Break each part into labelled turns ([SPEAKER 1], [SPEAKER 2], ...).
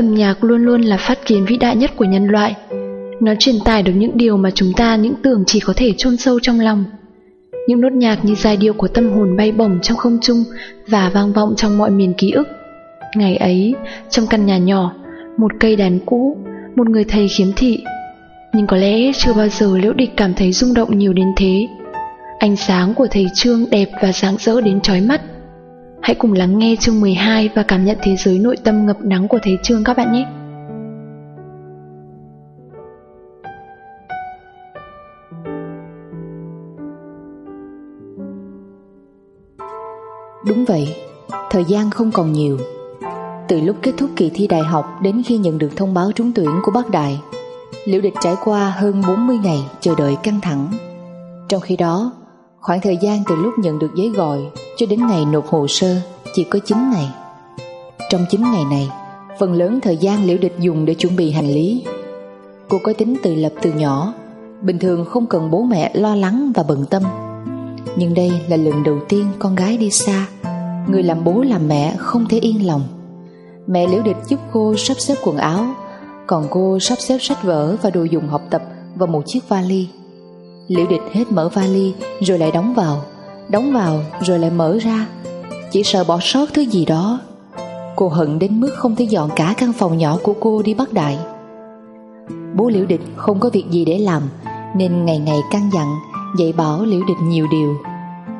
[SPEAKER 1] Âm nhạc luôn luôn là phát kiến vĩ đại nhất của nhân loại. Nó truyền tải được những điều mà chúng ta những tưởng chỉ có thể chôn sâu trong lòng. Những nốt nhạc như giai điệu của tâm hồn bay bổng trong không trung và vang vọng trong mọi miền ký ức. Ngày ấy, trong căn nhà nhỏ, một cây đàn cũ, một người thầy khiếm thị. Nhưng có lẽ chưa bao giờ Liễu Địch cảm thấy rung động nhiều đến thế. Ánh sáng của thầy Trương đẹp và sáng rỡ đến chói mắt. Hãy cùng lắng nghe chương 12 và cảm nhận thế giới nội tâm ngập nắng của thế Trương các bạn nhé.
[SPEAKER 2] Đúng vậy, thời gian không còn nhiều. Từ lúc kết thúc kỳ thi đại học đến khi nhận được thông báo trúng tuyển của Bắc Đại, Liễu Địch trải qua hơn 40 ngày chờ đợi căng thẳng. Trong khi đó, khoảng thời gian từ lúc nhận được giấy gọi cho đến ngày nộp hồ sơ chỉ có 9 ngày. Trong 9 ngày này, phần lớn thời gian Liễu Địch dùng để chuẩn bị hành lý. Cô có tính tự lập từ nhỏ, bình thường không cần bố mẹ lo lắng và bận tâm. Nhưng đây là lần đầu tiên con gái đi xa, người làm bố làm mẹ không thể yên lòng. Mẹ Liễu Địch giúp cô sắp xếp quần áo, còn cô sắp xếp sách vở và đồ dùng học tập vào một chiếc vali. Liễu Địch hết mở vali rồi lại đóng vào, đóng vào rồi lại mở ra, chỉ sợ bỏ sót thứ gì đó. Cô hận đến mức không thể dọn cả căn phòng nhỏ của cô đi bắt đại. Bố Liễu Địch không có việc gì để làm nên ngày ngày căn dặn dạy bảo Liễu Địch nhiều điều.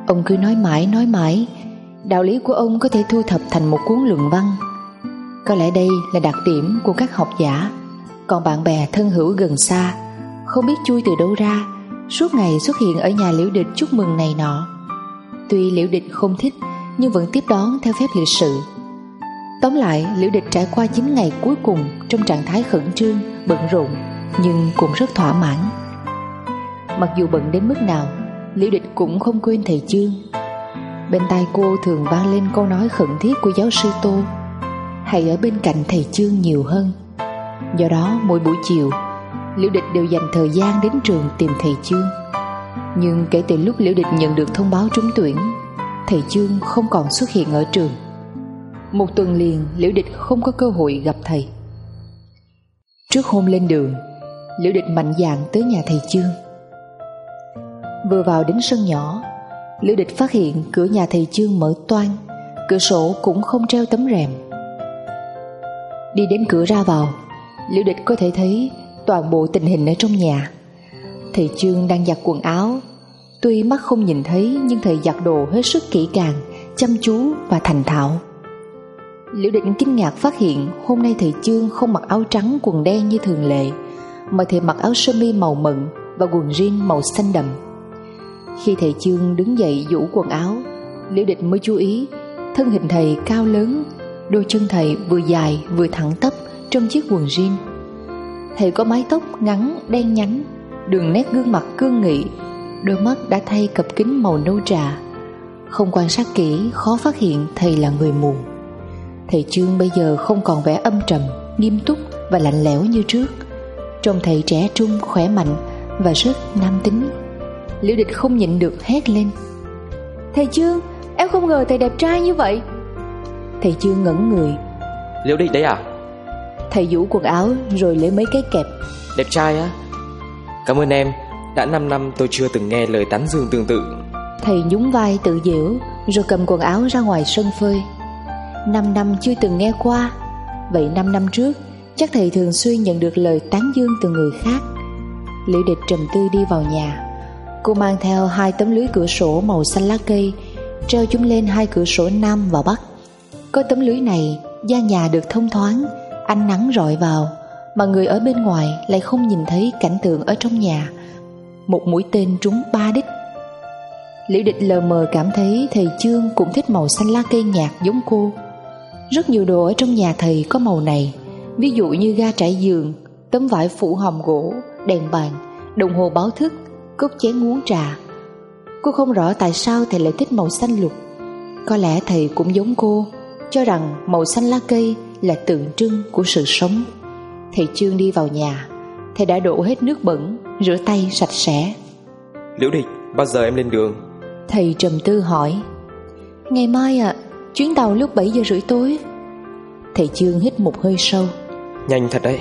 [SPEAKER 2] Ông cứ nói mãi nói mãi, đạo lý của ông có thể thu thập thành một cuốn luận văn. Có lẽ đây là đặc điểm của các học giả, còn bạn bè thân hữu gần xa không biết chui từ đâu ra, suốt ngày xuất hiện ở nhà Liễu Địch chúc mừng này nọ. Tuy Liễu Địch không thích nhưng vẫn tiếp đón theo phép lịch sự. Tóm lại, Liễu Địch trải qua 9 ngày cuối cùng trong trạng thái khẩn trương, bận rộn nhưng cũng rất thỏa mãn. Mặc dù bận đến mức nào Liễu địch cũng không quên thầy chương Bên tai cô thường vang lên câu nói khẩn thiết của giáo sư Tô Hãy ở bên cạnh thầy chương nhiều hơn Do đó mỗi buổi chiều Liễu địch đều dành thời gian đến trường tìm thầy chương. Nhưng kể từ lúc Liễu địch nhận được thông báo trúng tuyển, Thầy chương không còn xuất hiện ở trường. Một tuần liền, Liễu địch không có cơ hội gặp thầy. Trước hôm lên đường, Liễu địch mạnh dạn tới nhà thầy chương. Vừa vào đến sân nhỏ, Liễu địch phát hiện cửa nhà thầy Trương mở toan Cửa sổ cũng không treo tấm rèm. Đi đến cửa ra vào, Liễu địch có thể thấy toàn bộ tình hình ở trong nhà. Thầy Trương đang giặt quần áo. Tuy mắt không nhìn thấy, Nhưng thầy giặt đồ hết sức kỹ càng, Chăm chú và thành thạo. Liễu định kinh ngạc phát hiện, Hôm nay thầy Trương không mặc áo trắng quần đen như thường lệ, Mà thầy mặc áo sơ mi màu mận Và quần jean màu xanh đậm. Khi thầy trương đứng dậy vũ quần áo, Liễu định mới chú ý, Thân hình thầy cao lớn, Đôi chân thầy vừa dài vừa thẳng tắp Trong chiếc quần jean. Thầy có mái tóc ngắn đen nhánh Đường nét gương mặt cương nghị Đôi mắt đã thay cặp kính màu nâu trà. Không quan sát kỹ Khó phát hiện thầy là người mù. Thầy Trương bây giờ không còn vẻ âm trầm Nghiêm túc và lạnh lẽo như trước. Trông thầy trẻ trung khỏe mạnh Và rất nam tính. Liễu địch không nhịn được hét lên. Thầy Trương Em không ngờ thầy đẹp trai như vậy. Thầy Trương ngẩn người.
[SPEAKER 3] Liễu địch đấy à
[SPEAKER 2] Thầy vũ quần áo rồi lấy mấy cái kẹp.
[SPEAKER 3] Đẹp trai á. Cảm ơn em Đã 5 năm tôi chưa từng nghe lời tán dương tương tự.
[SPEAKER 2] Thầy nhún vai tự diễu Rồi cầm quần áo ra ngoài sân phơi. 5 năm chưa từng nghe qua. Vậy 5 năm trước Chắc thầy thường xuyên nhận được lời tán dương từ người khác. Liễu địch trầm tư đi vào nhà. Cô mang theo hai tấm lưới cửa sổ màu xanh lá cây Treo chúng lên hai cửa sổ Nam và Bắc. Có tấm lưới này gian nhà được thông thoáng Ánh nắng rọi vào Mà người ở bên ngoài lại không nhìn thấy cảnh tượng ở trong nhà Một mũi tên trúng ba đích Liễu địch lờ mờ cảm thấy thầy Trương cũng thích màu xanh lá cây nhạt giống cô Rất nhiều đồ ở trong nhà thầy có màu này Ví dụ như ga trải giường, tấm vải phủ hòm gỗ, đèn bàn, đồng hồ báo thức cốc chén uống trà. Cô không rõ tại sao thầy lại thích màu xanh lục. Có lẽ thầy cũng giống cô, cho rằng màu xanh lá cây là tượng trưng của sự sống. Thầy Trương đi vào nhà, thầy đã đổ hết nước bẩn, rửa tay sạch sẽ.
[SPEAKER 3] Liễu địch, bao giờ em lên đường?
[SPEAKER 2] Thầy trầm tư hỏi. Ngày mai ạ, chuyến tàu lúc 7 giờ rưỡi tối. Thầy Trương hít một hơi sâu.
[SPEAKER 3] Nhanh thật đấy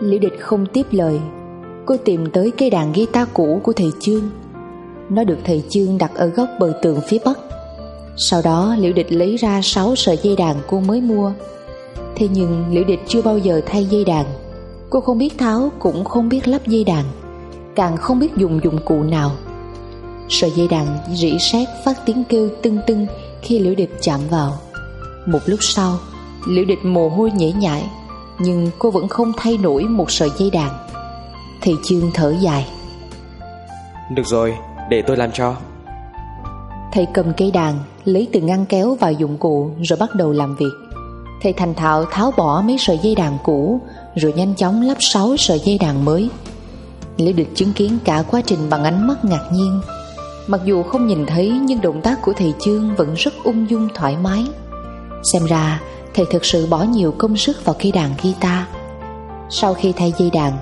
[SPEAKER 2] Lý địch không tiếp lời Cô tìm tới cây đàn guitar cũ của thầy Chương Nó được thầy Chương đặt ở góc bờ tường phía bắc sau đó Liễu Địch lấy ra 6 sợi dây đàn cô mới mua. Thế nhưng Liễu Địch chưa bao giờ thay dây đàn. Cô không biết tháo cũng không biết lắp dây đàn. Càng không biết dùng dụng cụ nào. Sợi dây đàn rỉ sét phát tiếng kêu tưng tưng Khi Liễu Địch chạm vào. Một lúc sau Liễu Địch mồ hôi nhễ nhại Nhưng cô vẫn không thay nổi một sợi dây đàn. Thầy Chương thở dài.
[SPEAKER 3] Được rồi, để tôi làm cho.
[SPEAKER 2] Thầy cầm cây đàn, Lấy từ ngăn kéo và dụng cụ Rồi bắt đầu làm việc. Thầy thành thạo tháo bỏ mấy sợi dây đàn cũ, Rồi nhanh chóng lắp sáu sợi dây đàn mới. Lý được chứng kiến cả quá trình bằng ánh mắt ngạc nhiên. Mặc dù không nhìn thấy, Nhưng động tác của thầy Chương Vẫn rất ung dung thoải mái. Xem ra, thầy thực sự bỏ nhiều công sức vào cây đàn guitar. Sau khi thay dây đàn,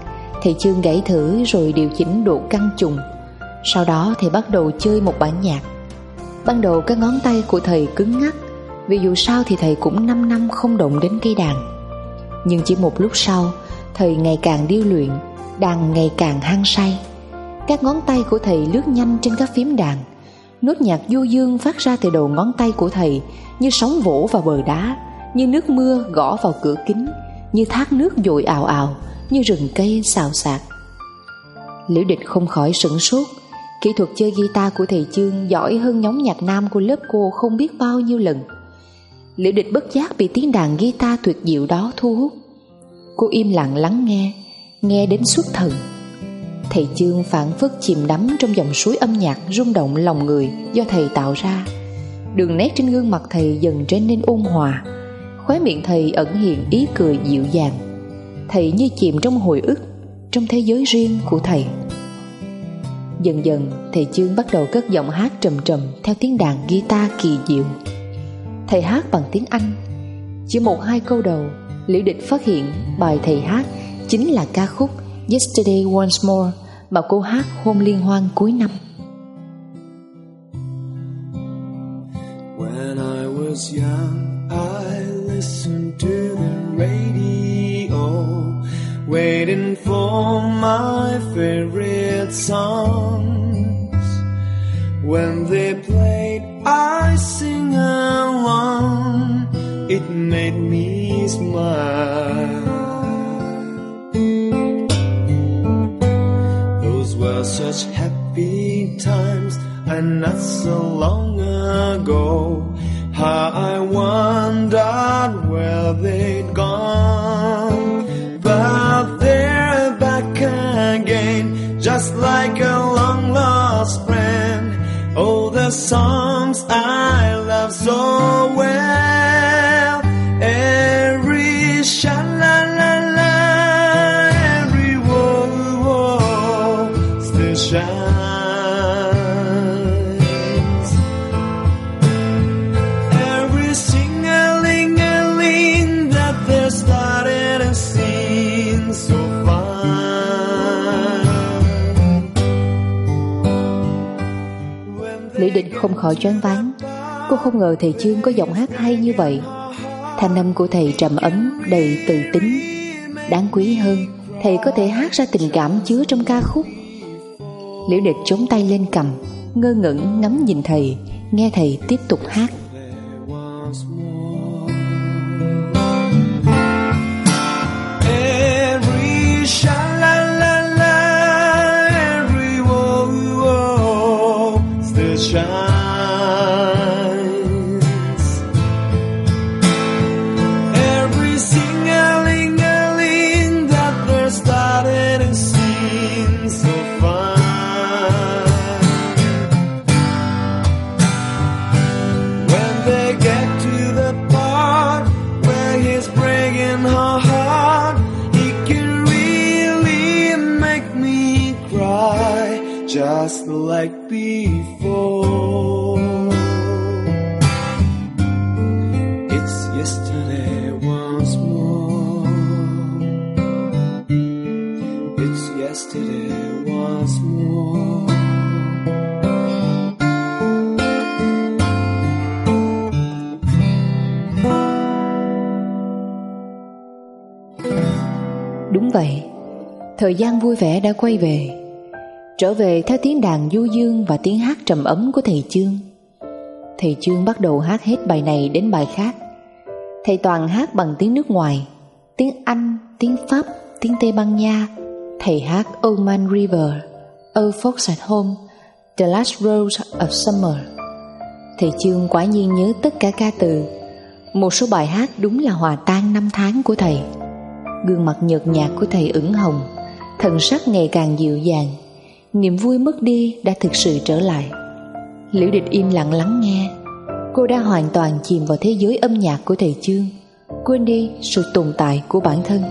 [SPEAKER 2] Thầy Chương gãy thử rồi điều chỉnh độ căng trùng Sau đó, thầy bắt đầu chơi một bản nhạc. Ban đầu các ngón tay của thầy cứng ngắc, Vì dù sao thì thầy cũng 5 năm không động đến cây đàn. Nhưng chỉ một lúc sau, Thầy ngày càng điêu luyện, Đàn ngày càng hăng say. Các ngón tay của thầy lướt nhanh trên các phím đàn. Nốt nhạc du dương phát ra từ đầu ngón tay của thầy, Như sóng vỗ vào bờ đá, Như nước mưa gõ vào cửa kính, Như thác nước dội ào ào, Như rừng cây xào xạc. Liễu địch không khỏi sửng sốt Kỹ thuật chơi guitar của thầy Chương Giỏi hơn nhóm nhạc nam của lớp cô không biết bao nhiêu lần. Liễu địch bất giác bị tiếng đàn guitar tuyệt diệu đó thu hút. Cô im lặng lắng nghe Nghe đến suốt thần. Thầy Chương phản phất chìm đắm Trong dòng suối âm nhạc rung động lòng người Do thầy tạo ra. Đường nét trên gương mặt thầy dần trở nên ôn hòa, Khóe miệng thầy ẩn hiện ý cười dịu dàng. Thầy như chìm trong hồi ức, Trong thế giới riêng của thầy. Dần dần thầy Chương bắt đầu cất giọng hát trầm trầm Theo tiếng đàn guitar kỳ diệu. Thầy hát bằng tiếng Anh. Chỉ một hai câu đầu Liễu địch phát hiện bài thầy hát Chính là ca khúc Yesterday Once More Mà cô hát hôm liên hoan cuối năm. When I was young, I listened to the radio, Waiting for my favorite songs. When they played I sing along. It made me smile. Those were such happy times And not so long ago. How I wondered where they'd Just like a long lost friend. Oh, the songs I love so không khỏi choáng váng. Cô không ngờ thầy Chương có giọng hát hay như vậy. Thanh âm của thầy trầm ấm, Đầy tự tính. Đáng quý hơn, Thầy có thể hát ra tình cảm chứa trong ca khúc. Liễu địch chống tay lên cầm, Ngơ ngẩn ngắm nhìn thầy, Nghe thầy tiếp tục hát. Gian vui vẻ đã quay về. Trở về theo tiếng đàn du dương Và tiếng hát trầm ấm của thầy Chương. Thầy Chương bắt đầu hát hết bài này đến bài khác. Thầy toàn hát bằng tiếng nước ngoài Tiếng Anh, tiếng Pháp, tiếng Tây Ban Nha. Thầy hát Old Man River Old fox at Home The Last Rose of Summer. Thầy Chương quả nhiên nhớ tất cả ca từ. Một số bài hát đúng là hòa tan năm tháng của thầy. Gương mặt nhợt nhạt của thầy ửng hồng. Thần sắc ngày càng dịu dàng. Niềm vui mất đi đã thực sự trở lại. Liễu địch im lặng lắng nghe. Cô đã hoàn toàn chìm vào thế giới âm nhạc của thầy Chương, Quên đi sự tồn tại của bản thân.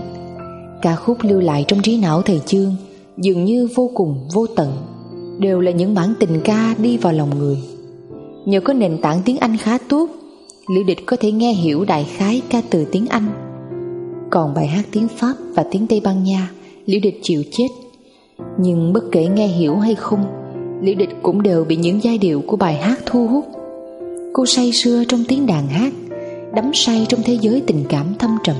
[SPEAKER 2] Ca khúc lưu lại trong trí não thầy Chương Dường như vô cùng, vô tận, Đều là những bản tình ca đi vào lòng người. Nhờ có nền tảng tiếng Anh khá tốt, Liễu địch có thể nghe hiểu đại khái ca từ tiếng Anh. Còn bài hát tiếng Pháp và tiếng Tây Ban Nha Liễu địch chịu chết. Nhưng bất kể nghe hiểu hay không Liễu địch cũng đều bị những giai điệu của bài hát thu hút. Cô say sưa trong tiếng đàn hát, Đắm say trong thế giới tình cảm thâm trầm,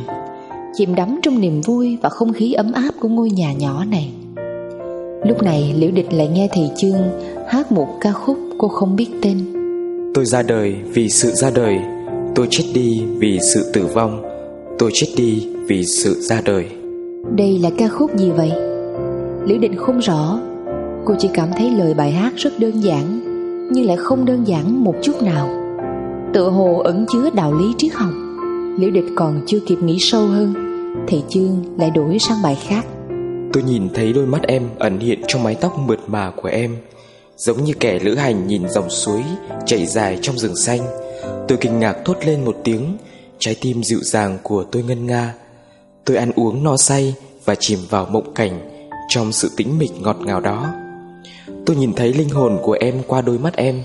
[SPEAKER 2] Chìm đắm trong niềm vui và không khí ấm áp của ngôi nhà nhỏ này. Lúc này Liễu Địch lại nghe thầy Chương hát một ca khúc cô không biết tên.
[SPEAKER 3] Tôi ra đời vì sự ra đời, Tôi chết đi vì sự tử vong, Tôi chết đi vì sự ra đời.
[SPEAKER 2] Đây là ca khúc gì vậy? Liễu Định không rõ. Cô chỉ cảm thấy lời bài hát rất đơn giản, Nhưng lại không đơn giản một chút nào. Tựa hồ ẩn chứa đạo lý triết học. Liễu Địch còn chưa kịp nghĩ sâu hơn, Thầy Chương lại đổi sang bài khác.
[SPEAKER 3] Tôi nhìn thấy đôi mắt em ẩn hiện trong mái tóc mượt mà của em, Giống như kẻ lữ hành nhìn dòng suối chảy dài trong rừng xanh. Tôi kinh ngạc thốt lên một tiếng, Trái tim dịu dàng của tôi ngân nga. Tôi ăn uống no say và chìm vào mộng cảnh Trong sự tĩnh mịch ngọt ngào đó. Tôi nhìn thấy linh hồn của em qua đôi mắt em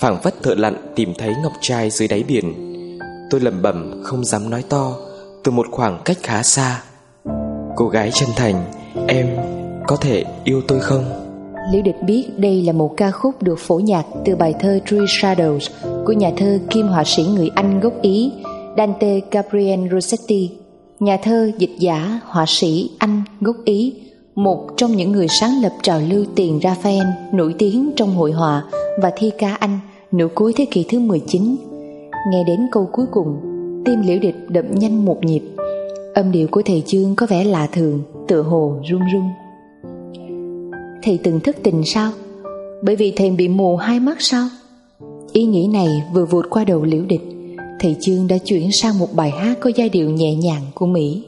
[SPEAKER 3] phảng phất thợ lặn tìm thấy ngọc trai dưới đáy biển. Tôi lẩm bẩm không dám nói to Từ một khoảng cách khá xa. Cô gái chân thành Em có thể yêu tôi không?
[SPEAKER 2] Liễu Địch biết đây là một ca khúc được phổ nhạc từ bài thơ Three Shadows của nhà thơ kim họa sĩ người Anh gốc Ý Dante Gabriel Rossetti, nhà thơ, dịch giả, họa sĩ Anh gốc Ý, một trong những người sáng lập trào lưu tiền Raphael nổi tiếng trong hội họa và thi ca Anh nửa cuối thế kỷ thứ 19. Nghe đến câu cuối cùng, tim Liễu Địch đập nhanh một nhịp. Âm điệu của thầy Chương có vẻ lạ thường, tựa hồ run run. Thầy từng thức tình sao? Bởi vì thầy bị mù hai mắt sao? Ý nghĩ này vừa vụt qua đầu Liễu Địch thầy Chương đã chuyển sang một bài hát có giai điệu nhẹ nhàng của Mỹ.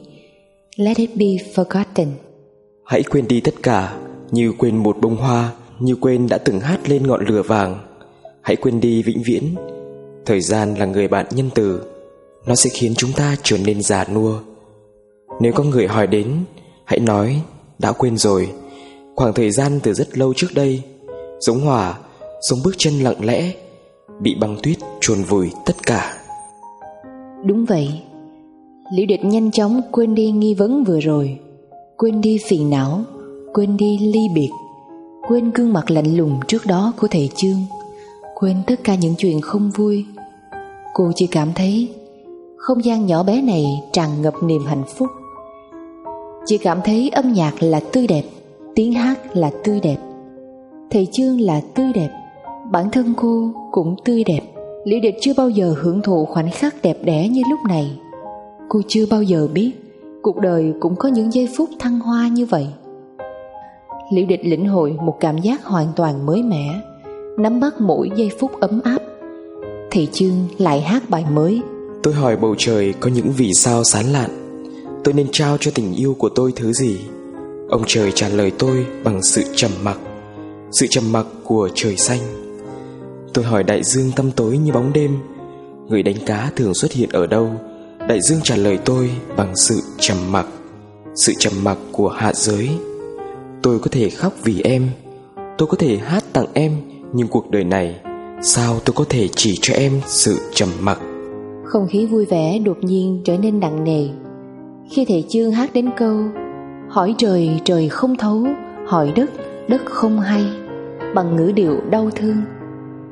[SPEAKER 2] Let it be forgotten.
[SPEAKER 3] Hãy quên đi tất cả, như quên một bông hoa, như quên đã từng hát lên ngọn lửa vàng. Hãy quên đi vĩnh viễn. Thời gian là người bạn nhân từ, nó sẽ khiến chúng ta trở nên già nua. Nếu có người hỏi đến, hãy nói đã quên rồi. Khoảng thời gian từ rất lâu trước đây, giống hỏa, giống bước chân lặng lẽ, bị băng tuyết chôn vùi tất cả.
[SPEAKER 2] Đúng vậy. Liễu địch nhanh chóng quên đi nghi vấn vừa rồi, Quên đi phiền não, Quên đi ly biệt, Quên gương mặt lạnh lùng trước đó của thầy trương Quên tất cả những chuyện không vui. Cô chỉ cảm thấy Không gian nhỏ bé này tràn ngập niềm hạnh phúc. Chỉ cảm thấy âm nhạc là tươi đẹp, Tiếng hát là tươi đẹp, Thầy trương là tươi đẹp, Bản thân cô cũng tươi đẹp. Lý Địch chưa bao giờ hưởng thụ khoảnh khắc đẹp đẽ như lúc này. Cô chưa bao giờ biết, Cuộc đời cũng có những giây phút thăng hoa như vậy. Lý địch lĩnh hội một cảm giác hoàn toàn mới mẻ, Nắm bắt mỗi giây phút ấm áp. Thị Chương lại hát bài mới.
[SPEAKER 3] Tôi hỏi bầu trời có những vì sao sán lạn. Tôi nên trao cho tình yêu của tôi thứ gì? Ông trời trả lời tôi bằng sự trầm mặc. Sự trầm mặc của trời xanh. Tôi hỏi đại dương tăm tối như bóng đêm, Người đánh cá thường xuất hiện ở đâu? Đại dương trả lời tôi bằng sự trầm mặc, Sự trầm mặc của hạ giới. Tôi có thể khóc vì em, Tôi có thể hát tặng em, Nhưng cuộc đời này, Sao tôi có thể chỉ cho em sự trầm mặc?
[SPEAKER 2] Không khí vui vẻ đột nhiên trở nên nặng nề. Khi thầy chương hát đến câu, Hỏi trời trời không thấu, Hỏi đất đất không hay Bằng ngữ điệu đau thương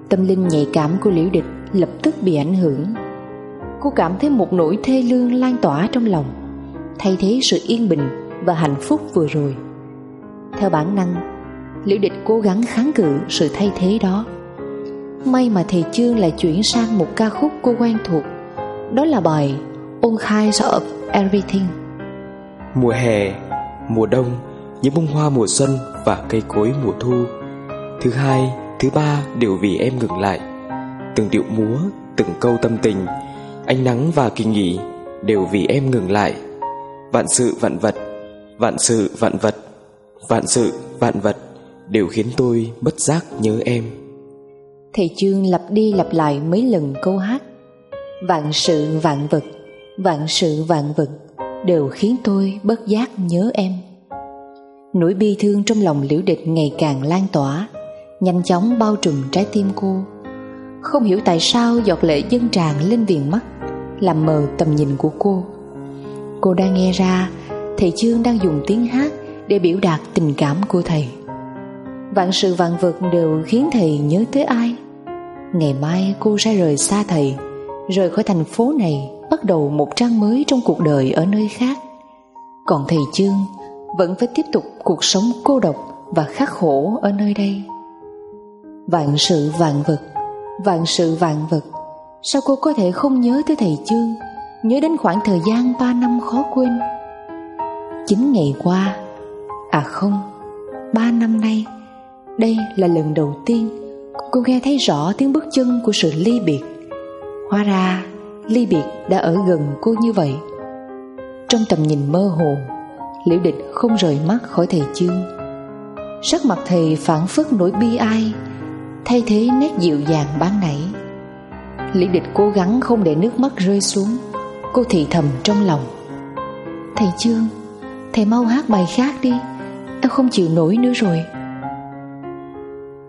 [SPEAKER 2] Tâm linh nhạy cảm của liễu địch lập tức bị ảnh hưởng Cô cảm thấy một nỗi thê lương lan tỏa trong lòng Thay thế sự yên bình và hạnh phúc vừa rồi. Theo bản năng, Liễu Địch cố gắng kháng cự sự thay thế đó. May mà thầy Chương lại chuyển sang một ca khúc cô quen thuộc, đó là bài All Kinds of Everything.
[SPEAKER 3] Mùa hè, mùa đông, những bông hoa mùa xuân và cây cối mùa thu. Thứ hai, thứ ba đều vì em ngừng lại. Từng điệu múa, từng câu tâm tình, ánh nắng và kỳ nghỉ đều vì em ngừng lại. Vạn sự vạn vật, vạn sự vạn vật, vạn sự vạn vật đều khiến tôi bất giác nhớ em.
[SPEAKER 2] Thầy Chương lặp đi lặp lại mấy lần câu hát Vạn sự vạn vật, vạn sự vạn vật đều khiến tôi bất giác nhớ em. Nỗi bi thương trong lòng liễu địch ngày càng lan tỏa, nhanh chóng bao trùm trái tim cô. Không hiểu tại sao giọt lệ dân tràn lên viền mắt, làm mờ tầm nhìn của cô. Cô đang nghe ra thầy Chương đang dùng tiếng hát để biểu đạt tình cảm của thầy. Vạn sự vạn vật đều khiến thầy nhớ tới ai. Ngày mai cô sẽ rời xa thầy, rời khỏi thành phố này, bắt đầu một trang mới trong cuộc đời ở nơi khác. Còn thầy Chương vẫn phải tiếp tục cuộc sống cô độc và khắc khổ ở nơi đây. Vạn sự vạn vật, vạn sự vạn vật, sao cô có thể không nhớ tới thầy Chương, nhớ đến khoảng thời gian ba năm khó quên? Chín ngày qua, à không, ba năm nay, đây là lần đầu tiên cô nghe thấy rõ tiếng bước chân của sự ly biệt. Hóa ra, ly biệt đã ở gần cô như vậy. Trong tầm nhìn mơ hồ, Liễu địch không rời mắt khỏi thầy chương Sắc mặt thầy phản phất nỗi bi ai Thay thế nét dịu dàng ban nãy. Lý địch cố gắng không để nước mắt rơi xuống. Cô thì thầm trong lòng. Thầy chương Thầy mau hát bài khác đi. Em không chịu nổi nữa rồi.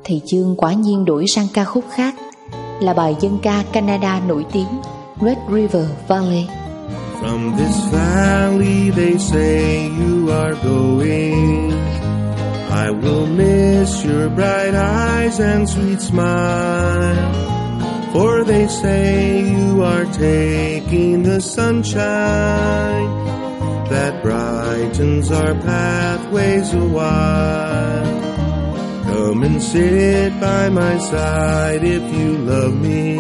[SPEAKER 2] Thầy chương quả nhiên đổi sang ca khúc khác, Là bài dân ca Canada nổi tiếng Red River Valley.
[SPEAKER 4] From this valley they say you are going. I will miss your bright eyes and sweet smile. For they say you are taking the sunshine that brightens our pathways a while. Come and sit by my side if you love me.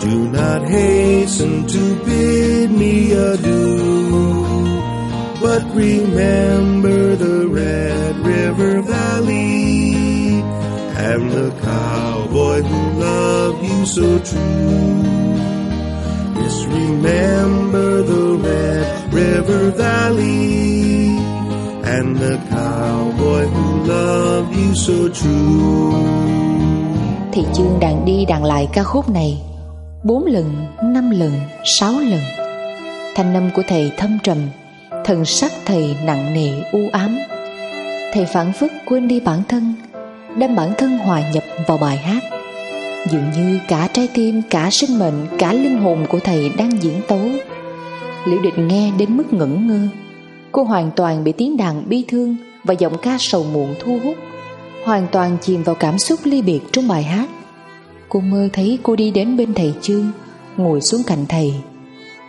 [SPEAKER 4] Do not hasten to bid me adieu, but remember the and the cowboy who loved you so true. Yes, remember the Red River Valley and the cowboy who loved you so true.
[SPEAKER 2] Thị chương đàn đi đàn lại ca khúc này bốn lần, năm lần, sáu lần Thanh âm của thầy thâm trầm Thần sắc thầy nặng nề u ám Thầy phản phất quên đi bản thân Đem bản thân hòa nhập vào bài hát. Dường như cả trái tim, cả sinh mệnh, cả linh hồn của thầy đang diễn tấu. Liễu địch nghe đến mức ngẩn ngơ. Cô hoàn toàn bị tiếng đàn bi thương Và giọng ca sầu muộn thu hút Hoàn toàn chìm vào cảm xúc ly biệt trong bài hát. Cô mơ thấy cô đi đến bên thầy Chương Ngồi xuống cạnh thầy.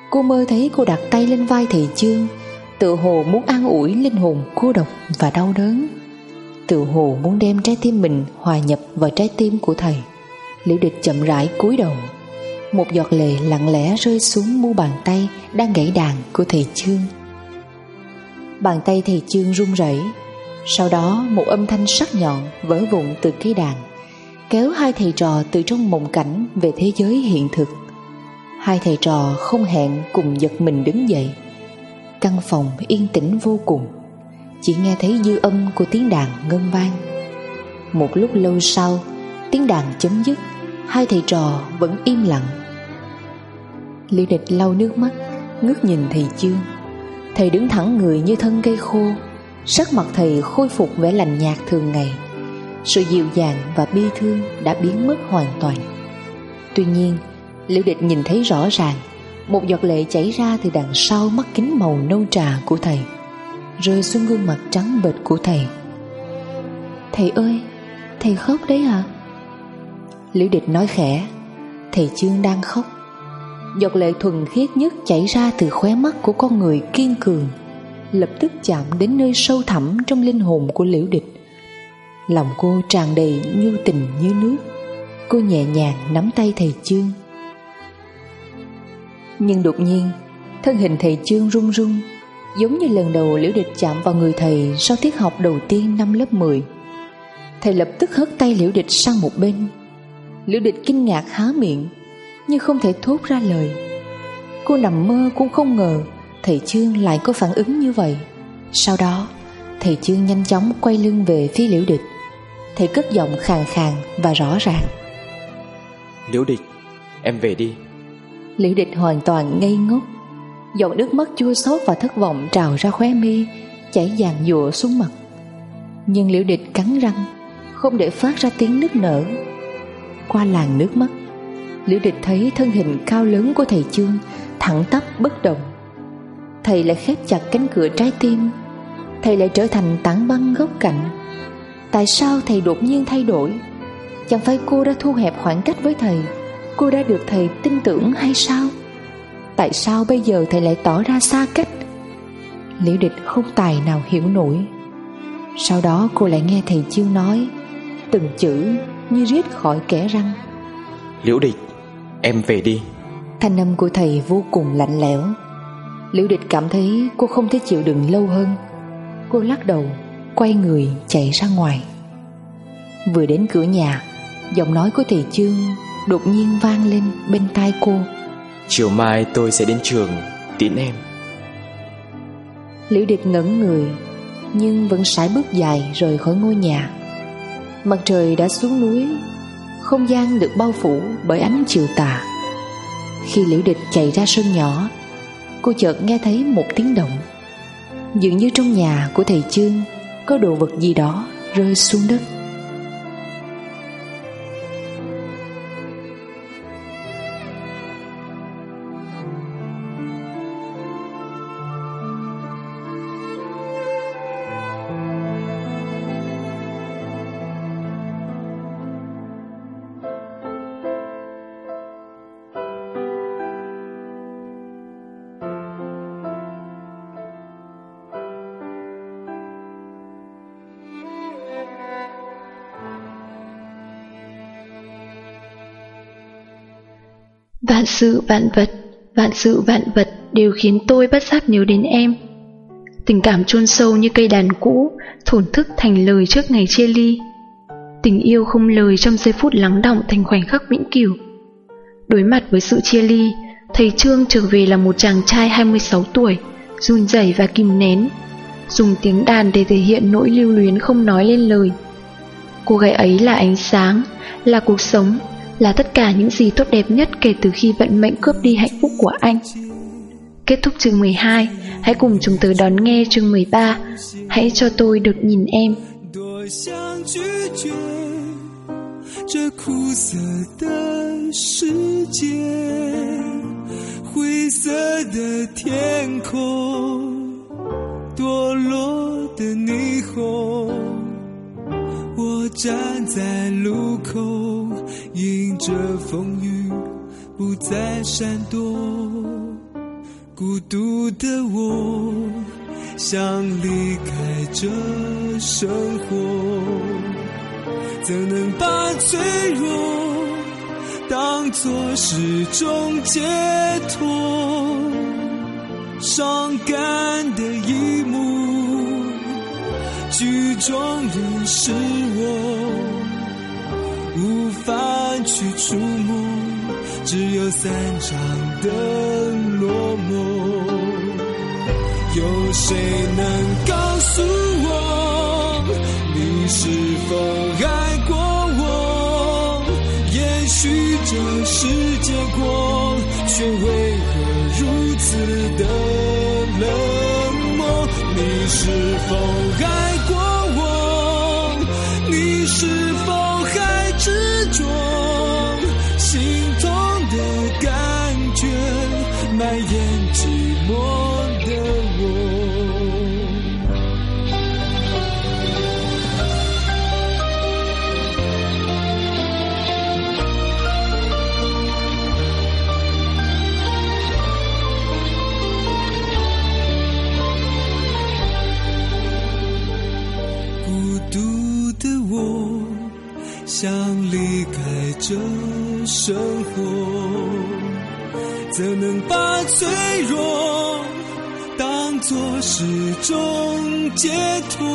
[SPEAKER 2] Cô mơ thấy cô đặt tay lên vai thầy Chương Tự hồ muốn an ủi linh hồn cô độc và đau đớn. Tự hồ muốn đem trái tim mình hòa nhập vào trái tim của thầy. Liễu địch chậm rãi cúi đầu. Một giọt lệ lặng lẽ rơi xuống mu bàn tay Đang gãy đàn của thầy trương Bàn tay thầy trương run rẩy. Sau đó một âm thanh sắc nhọn vỡ vụn từ cây đàn kéo hai thầy trò từ trong mộng cảnh về thế giới hiện thực. Hai thầy trò không hẹn cùng giật mình đứng dậy. Căn phòng yên tĩnh vô cùng, chỉ nghe thấy dư âm của tiếng đàn ngân vang. Một lúc lâu sau, tiếng đàn chấm dứt, hai thầy trò vẫn im lặng. Lý địch lau nước mắt, ngước nhìn thầy chương. Thầy đứng thẳng người như thân cây khô, sắc mặt thầy khôi phục vẻ lành nhạt thường ngày sự dịu dàng và bi thương đã biến mất hoàn toàn. Tuy nhiên, Liễu Địch nhìn thấy rõ ràng một giọt lệ chảy ra từ đằng sau mắt kính màu nâu trà của thầy, rơi xuống gương mặt trắng bệch của thầy. Thầy ơi, thầy khóc đấy hả? Liễu Địch nói khẽ, thầy Chương đang khóc. Giọt lệ thuần khiết nhất chảy ra từ khóe mắt của con người kiên cường. lập tức chạm đến nơi sâu thẳm trong linh hồn của liễu địch lòng cô tràn đầy nhu tình như nước cô nhẹ nhàng nắm tay thầy chương nhưng đột nhiên thân hình thầy chương run run giống như lần đầu liễu địch chạm vào người thầy sau tiết học đầu tiên năm lớp 10 thầy lập tức hất tay liễu địch sang một bên. Liễu địch kinh ngạc há miệng nhưng không thể thốt ra lời. Cô nằm mơ cũng không ngờ thầy chương lại có phản ứng như vậy. Sau đó thầy chương nhanh chóng quay lưng về phía liễu địch. Thầy cất giọng khàn khàn và rõ ràng.
[SPEAKER 3] Liễu địch em về đi.
[SPEAKER 2] Liễu địch hoàn toàn ngây ngốc Giọt nước mắt chua xót và thất vọng trào ra khóe mi, Chảy dàn dụa xuống mặt. Nhưng liễu địch cắn răng, Không để phát ra tiếng nức nở. Qua làn nước mắt, Liễu địch thấy thân hình cao lớn của thầy Chương Thẳng tắp, bất động. Thầy lại khép chặt cánh cửa trái tim. Thầy lại trở thành tảng băng góc cạnh. Tại sao thầy đột nhiên thay đổi? Chẳng phải cô đã thu hẹp khoảng cách với thầy, Cô đã được thầy tin tưởng hay sao? Tại sao bây giờ thầy lại tỏ ra xa cách? Liễu địch không tài nào hiểu nổi. Sau đó cô lại nghe thầy Chương nói Từng chữ như riết khỏi kẻ răng.
[SPEAKER 3] Liễu địch Em về đi.
[SPEAKER 2] Thanh âm của thầy vô cùng lạnh lẽo. Liễu địch cảm thấy cô không thể chịu đựng lâu hơn. Cô lắc đầu Quay người chạy ra ngoài. Vừa đến cửa nhà Giọng nói của thầy Chương Đột nhiên vang lên bên tai cô
[SPEAKER 3] Chiều mai tôi sẽ đến trường, Tiễn em.
[SPEAKER 2] Liễu điệp ngẩn người, Nhưng vẫn sải bước dài rời khỏi ngôi nhà. Mặt trời đã xuống núi, Không gian được bao phủ bởi ánh chiều tà. Khi liễu địch chạy ra sân nhỏ, Cô chợt nghe thấy một tiếng động. Dường như trong nhà của thầy trương Có đồ vật gì đó rơi xuống đất.
[SPEAKER 5] Sự vạn vật, vạn sự vạn vật đều khiến tôi bất giác nhớ đến em. Tình cảm chôn sâu như cây đàn cũ, thổn thức thành lời trước ngày chia ly. Tình yêu không lời trong giây phút lắng động thành khoảnh khắc vĩnh cửu. Đối mặt với sự chia ly, thầy Trương trở về là một chàng trai 26 tuổi, run rẩy và kìm nén, dùng tiếng đàn để thể hiện nỗi lưu luyến không nói lên lời. Cô gái ấy là ánh sáng, là cuộc sống, là tất cả những gì tốt đẹp nhất kể từ khi vận mệnh cướp đi hạnh phúc của anh. Kết thúc chương 12, hãy cùng chúng tôi đón nghe chương 13, hãy cho tôi được nhìn em. 这苦涩的世界，灰色的天空，堕落的霓虹。 我站在路口，迎着风雨，不再闪躲。孤独的我，想离开这生活，怎能把脆弱当作是种解脱？伤感的一。剧中人是我，无法去触摸，只有散场的落寞。有谁能告诉我，你是否爱过我？也许这是结果，却为何如此的冷？是否爱过我？你是这生活怎能把脆弱当作是种解脱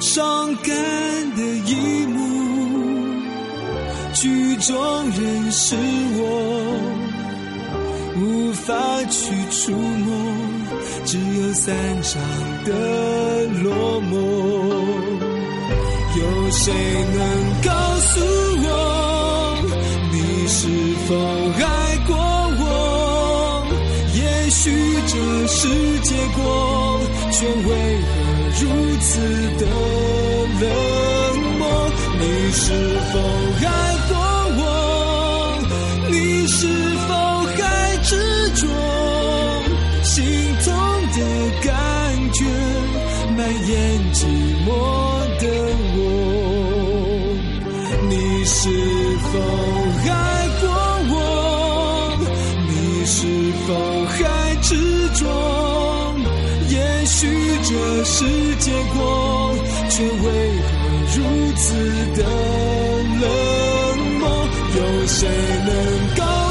[SPEAKER 5] 伤感的一幕剧中人是我无法去触摸只有散场的落寞。有谁能告诉我，你是否爱过我？也许这是结果，却为何如此的冷漠？你是否爱否还执着？也许这是结果，却为何如此的冷漠？有谁能？